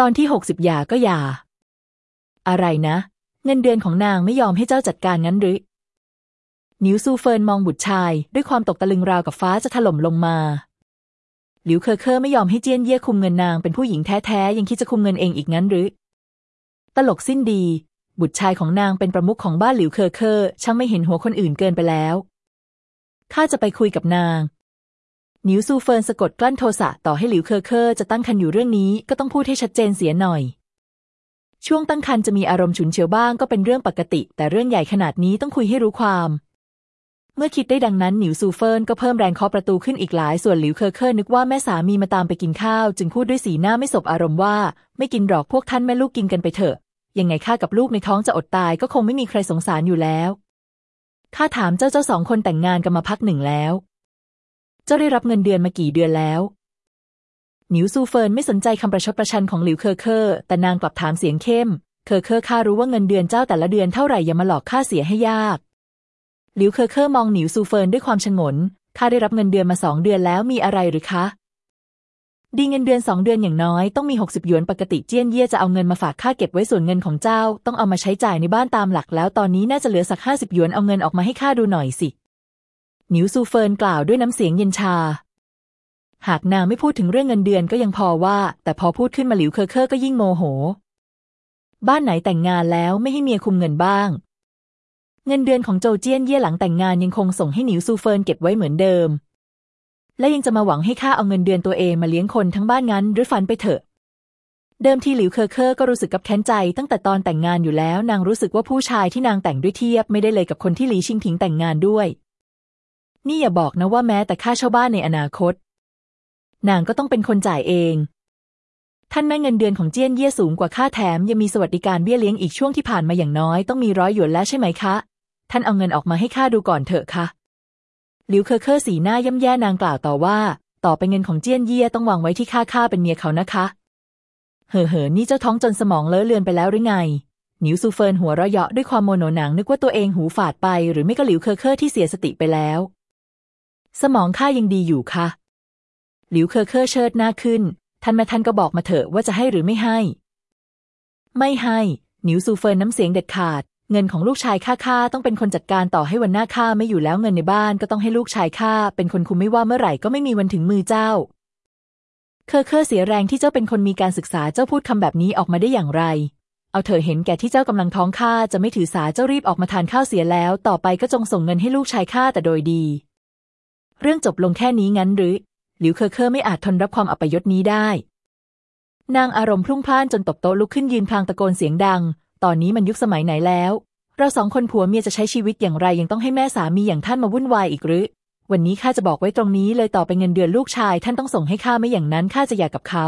ตอนที่หกสิบหย่าก็หย่า อะไรนะ เงินเดือนของนางไม่ยอมให้เจ้าจัดการงั้นหรือ หนิวซูเฟินมองบุตรชาย ด้วยความตกตะลึงราวกับฟ้าจะถล่มลงมา หลิวเคอเคอไม่ยอมให้เจี้ยนเย่คุมเงินนางเป็นผู้หญิงแท้ๆ ยังคิดจะคุมเงินเองอีกงั้นหรือ ตลกสิ้นดี บุตรชายของนางเป็นประมุขของบ้านหลิวเคอเคอช่างไม่เห็นหัวคนอื่นเกินไปแล้วข้าจะไปคุยกับนาง หนิวซูเฟินสะกดกลั้นโทสะต่อให้หลิวเคอเคอจะตั้งครรภ์อยู่เรื่องนี้ก็ต้องพูดให้ชัดเจนเสียหน่อย ช่วงตั้งครรภ์จะมีอารมณ์ฉุนเฉียวบ้างก็เป็นเรื่องปกติ แต่เรื่องใหญ่ขนาดนี้ต้องคุยให้รู้ความ เมื่อคิดได้ดังนั้นหนิวซูเฟินก็เพิ่มแรงเคาะประตูขึ้นอีกหลาย ส่วนหลิวเคอเคอนึกว่าแม่สามีมาตามไปกินข้าว จึงพูดด้วยสีหน้าไม่สบอารมณ์ว่า ไม่กินหรอกพวกท่านแม่ลูกกินกันไปเถอะ ยังไงข้ากับลูกในท้องจะอดตายก็คงไม่มีใครสงสารอยู่แล้วข้าถามเจ้าเจ้าสองคนแต่งงานกันมาพักหนึ่งแล้ว เจ้าได้รับเงินเดือนมากี่เดือนแล้วหนิวซูเฟินไม่สนใจคำประชดประชันของหลิวเคอเคอแต่นางกลับถามเสียงเข้ม เคอเคอข้ารู้ว่าเงินเดือนเจ้าแต่ละเดือนเท่าไหร่อย่ามาหลอกข้าเสียให้ยากหลิวเคอเคอมองหนิวซูเฟินด้วยความฉงนข้าได้รับเงินเดือนมาสองเดือนแล้วมีอะไรหรือคะ ดีเงินเดือนสองเดือนอย่างน้อยต้องมีหกสิบหยวนปกติเจี้ยนเย่จะเอาเงินมาฝากข้าเก็บไว้ส่วนเงินของเจ้า ต้องเอามาใช้จ่ายในบ้านตามหลักแล้วตอนนี้น่าจะเหลือสักห้าสิบหยวนเอาเงินออกมาให้ข้าดูหน่อยสิ หนิวซูเฟินกล่าวด้วยน้ำเสียงเย็นชา หากนางไม่พูดถึงเรื่องเงินเดือนก็ยังพอว่า แต่พอพูดขึ้นมาหลิวเคอเคอก็ยิ่งโมโห บ้านไหนแต่งงานแล้วไม่ให้เมียคุมเงินบ้าง เงินเดือนของโจเจี้ยนเย่หลังแต่งงานยังคงส่งให้หนิวซูเฟินเก็บไว้เหมือนเดิม และยังจะมาหวังให้ข้าเอาเงินเดือนตัวเองมาเลี้ยงคนทั้งบ้านงั้นหรือฝันไปเถอะเดิมทีหลิวเคอเคอก็รู้สึกคับแค้นใจตั้งแต่ตอนแต่งงานอยู่แล้ว นางรู้สึกว่าผู้ชายที่นางแต่งด้วยเทียบไม่ได้เลยกับคนที่หลีชิงผิงแต่งงานด้วย นี่อย่าบอกนะว่าแม้แต่ค่าเช่าบ้านในอนาคต นางก็ต้องเป็นคนจ่ายเอง ท่านแม่เงินเดือนของเจี้ยนเย่สูงกว่าข้าแถมยังมีสวัสดิการเบี้ยเลี้ยงอีกช่วงที่ผ่านมาอย่างน้อยต้องมีร้อยหยวนแล้วใช่ไหมคะ ท่านเอาเงินออกมาให้ข้าดูก่อนเถอะค่ะหลิวเคอเคอสีหน้าย่ำแย่นางกล่าวต่อว่า ต่อไปเงินของเจี้ยนเย่ต้องวางไว้ที่ข้าข้าเป็นเมียเขานะคะ เห่อเห่อนี่เจ้าท้องจนสมองเลอะเลือนไปแล้วหรือไงหนิวซูเฟินหัวเราะเยาะด้วยความโมโหนางนึกว่าตัวเองหูฝาดไปหรือไม่ก็หลิวเคอเคอที่เสียสติไปแล้ว สมองข้ายังดีอยู่ค่ะ หลิวเคอเคอเชิดหน้าขึ้น ท่านแม่ท่านก็บอกมาเถอะว่าจะให้หรือไม่ให้ ไม่ให้ หนิวซูเฟินน้ำเสียงเด็ดขาด เงินของลูกชายข้าข้าต้องเป็นคนจัดการต่อให้วันหน้าข้าไม่อยู่แล้วเงินในบ้านก็ต้องให้ลูกชายข้าเป็นคนคุมไม่ว่าเมื่อไหร่ก็ไม่มีวันถึงมือเจ้า เคอเคอเสียแรงที่เจ้าเป็นคนมีการศึกษาเจ้าพูดคำแบบนี้ออกมาได้อย่างไรเอาเถอะเห็นแก่ที่เจ้ากำลังท้องข้าจะไม่ถือสาเจ้ารีบออกมาทานข้าวเสียแล้ว ต่อไปก็จงส่งเงินให้ลูกชายข้าแต่โดยดี เรื่องจบลงแค่นี้งั้นหรือ หลิวเคอเคอไม่อาจทนรับความอัปยศนี้ได้ นางอารมณ์พลุ่งพล่านจนตบโต๊ะลุกขึ้นยืนพลางตะโกนเสียงดัง ตอนนี้มันยุคสมัยไหนแล้ว เราสองคนผัวเมียจะใช้ชีวิตอย่างไรยังต้องให้แม่สามีอย่างท่านมาวุ่นวายอีกหรือ วันนี้ข้าจะบอกไว้ตรงนี้เลยต่อไปเงินเดือนลูกชาย ท่านต้องส่งให้ข้าไม่อย่างนั้นข้าจะหย่ากับเขา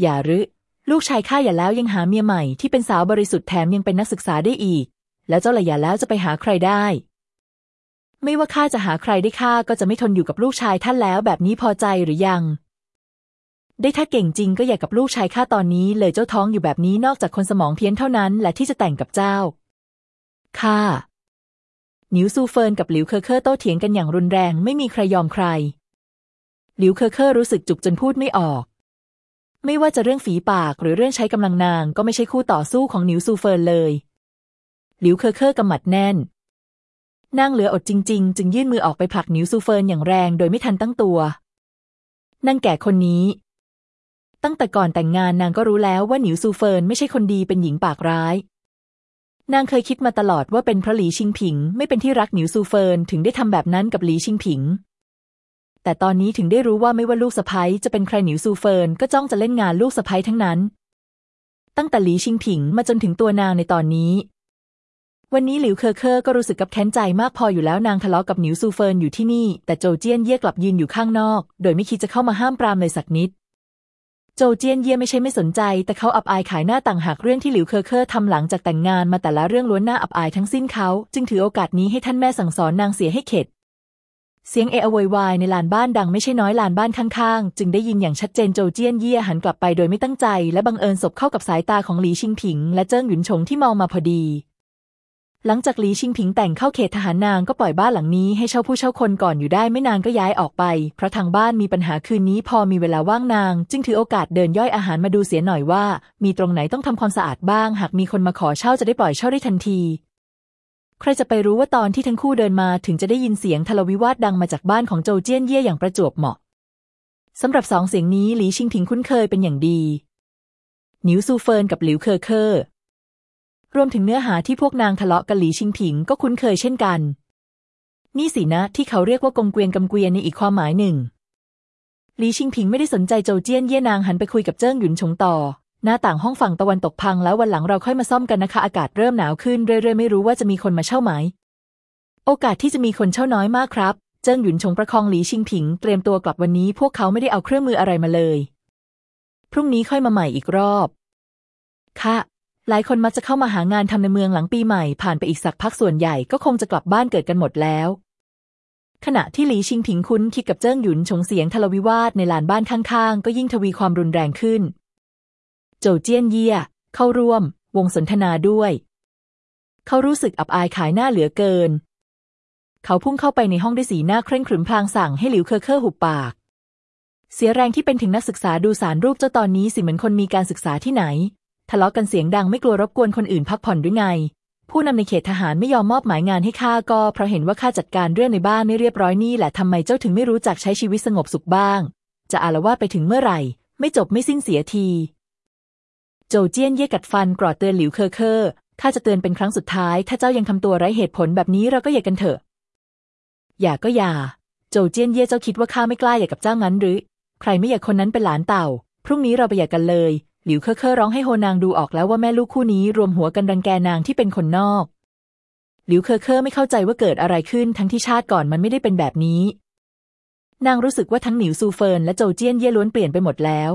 อย่าหรือ ลูกชายข้าอย่าแล้วยังหาเมียใหม่ที่เป็นสาวบริสุทธิ์แถมยังเป็นนักศึกษาได้อีก แล้วเจ้าละอย่าแล้วจะไปหาใครได้ ไม่ว่าข้าจะหาใครได้ข้าก็จะไม่ทนอยู่กับลูกชายท่านแล้วแบบนี้พอใจหรือยัง ได้ถ้าเก่งจริงก็อย่ากับลูกชายข้าตอนนี้ เลยเจ้าท้องอยู่แบบนี้นอกจากคนสมองเพี้ยนเท่านั้นแหละที่จะแต่งกับเจ้า ข้าหนิวซูเฟินกับหลิวเคอเคอโต้เถียงกันอย่างรุนแรงไม่มีใครยอมใคร หลิวเคอเคอรู้สึกจุกจนพูดไม่ออก ไม่ว่าจะเรื่องฝีปากหรือเรื่องใช้กำลังนางก็ไม่ใช่คู่ต่อสู้ของหนิวซูเฟินเลย หลิวเคอเคอกำหมัดแน่น นางเหลืออดจริง ๆ จึงยื่นมือออกไปผลักหนิวซูเฟินอย่างแรงโดยไม่ทันตั้งตัวนางแก่คนนี้ ตั้งแต่ก่อนแต่งงานนางก็รู้แล้วว่าหนิวซูเฟินไม่ใช่คนดีเป็นหญิงปากร้าย นางเคยคิดมาตลอดว่าเป็นเพราะหลีชิงผิง ไม่เป็นที่รักหนิวซูเฟินถึงได้ทำแบบนั้นกับหลีชิงผิง แต่ตอนนี้ถึงได้รู้ว่าไม่ว่าลูกสะใภ้จะเป็นใครหนิวซูเฟินก็จ้องจะเล่นงานลูกสะใภ้ทั้งนั้น ตั้งแต่หลีชิงผิงมาจนถึงตัวนางในตอนนี้ วันนี้หลิวเคอเคอก็รู้สึกคับแค้นใจมากพออยู่แล้วนางทะเลาะกับหนิวซูเฟินอยู่ที่นี่ แต่โจเจี้ยนเย่กลับยืนอยู่ข้างนอก โดยไม่คิดจะเข้ามาห้ามปรามเลยสักนิด โจเจี้ยนเย่ไม่ใช่ไม่สนใจ แต่เขาอับอายขายหน้าต่างหากเรื่องที่หลิวเคอเคอทำหลังจากแต่งงานมาแต่ละเรื่องล้วนหน้าอับอายทั้งสิ้นเขา จึงถือโอกาสนี้ให้ท่านแม่สั่งสอนนางเสียให้เข็ดเสียงเอะโวยวายในลานบ้านดังไม่ใช่น้อยลานบ้านข้างๆ จึงได้ยินอย่างชัดเจนโจเจี้ยนเย่หันกลับไปโดยไม่ตั้งใจ และบังเอิญสบเข้ากับสายตาของหลีชิงผิง และเจิ้งหยุนชงที่มองมาพอดี หลังจากหลีชิงผิงแต่งเข้าเขตทหารนางก็ปล่อยบ้านหลังนี้ให้เช่าผู้เช่าคนก่อนอยู่ได้ไม่นานก็ย้ายออกไป เพราะทางบ้านมีปัญหาคืนนี้พอมีเวลาว่างนาง จึงถือโอกาสเดินย่อยอาหารมาดูเสียหน่อยว่า มีตรงไหนต้องทำความสะอาดบ้าง หากมีคนมาขอเช่าจะได้ปล่อยเช่าได้ทันที ใครจะไปรู้ว่าตอนที่ทั้งคู่เดินมาถึงจะได้ยินเสียงทะเลาะวิวาทดังมาจากบ้านของโจเจี้ยนเย่อย่างประจวบเหมาะสำหรับสองเสียงนี้หลีชิงผิงคุ้นเคยเป็นอย่างดีหนิวซูเฟินกับหลิวเคอเคอ รวมถึงเนื้อหาที่พวกนางทะเลาะกันหลีชิงผิงก็คุ้นเคยเช่นกัน นี่สินะที่เขาเรียกว่ากงเกวียนกำเกวียนในอีกความหมายหนึ่ง หลีชิงผิงไม่ได้สนใจโจเจี้ยนเย่นางหันไปคุยกับเจิ้งหยุนชงต่อ หน้าต่างห้องฝั่งตะวันตกพังแล้ววันหลังเราค่อยมาซ่อมกันนะคะ อากาศเริ่มหนาวขึ้นเรื่อยๆไม่รู้ว่าจะมีคนมาเช่าไหม โอกาสที่จะมีคนเช่าน้อยมากครับ เจิ้งหยุนชงประคองหลีชิงผิง เตรียมตัวกลับวันนี้พวกเขาไม่ได้เอาเครื่องมืออะไรมาเลย พรุ่งนี้ค่อยมาใหม่อีกรอบค่ะ หลายคนมักจะเข้ามาหางานทำในเมืองหลังปีใหม่ ผ่านไปอีกสักพักส่วนใหญ่ก็คงจะกลับบ้านเกิดกันหมดแล้ว ขณะที่หลีชิงผิงคุ้นคิดกับเจิ้งหยุนชงเสียงทะเลวิวาทในลานบ้านข้างๆ ก็ยิ่งทวีความรุนแรงขึ้น โจเจี้ยนเยี่ย เข้าร่วม วงสนทนาด้วย เขารู้สึกอับอายขายหน้าเหลือเกิน เขาพุ่งเข้าไปในห้องด้วยสีหน้าเคร่งขรึมพลางสั่งให้หลิวเคอเคอหุบปาก เสียแรงที่เป็นถึงนักศึกษาดูสารรูปเจ้าตอนนี้สิเหมือนคนมีการศึกษาที่ไหน ทะเลาะกันเสียงดังไม่กลัวรบกวนคนอื่นพักผ่อนด้วยไง ผู้นำในเขตทหารไม่ยอมมอบหมายงานให้ข้าก็เพราะเห็นว่าข้าจัดการเรื่องในบ้านไม่เรียบร้อยนี่แหละทำไมเจ้าถึงไม่รู้จักใช้ชีวิตสงบสุขบ้าง จะอาละวาดไปถึงเมื่อไหร่ ไม่จบไม่สิ้นเสียทีโจเจี้ยนเย่กัดฟันกรอดเตือนหลิวเคอเคอข้าจะเตือนเป็นครั้งสุดท้าย ถ้าเจ้ายังทำตัวไร้เหตุผลแบบนี้เราก็อย่ากันเถอะ อย่าก็อย่า โจเจี้ยนเย่เจ้าคิดว่าข้าไม่กล้าอย่ากับเจ้างั้นหรือ ใครไม่อยากคนนั้นเป็นหลานเต่า พรุ่งนี้เราไปอยากกันเลย หลิวเคอเคอร้องไห้โฮนางดูออกแล้วว่าแม่ลูกคู่นี้รวมหัวกันรังแกนางที่เป็นคนนอกหลิวเคอเคอไม่เข้าใจว่าเกิดอะไรขึ้นทั้งที่ชาติก่อนมันไม่ได้เป็นแบบนี้ นางรู้สึกว่าทั้งหนิวซูเฟินและโจเจี้ยนเย่ล้วนเปลี่ยนไปหมดแล้ว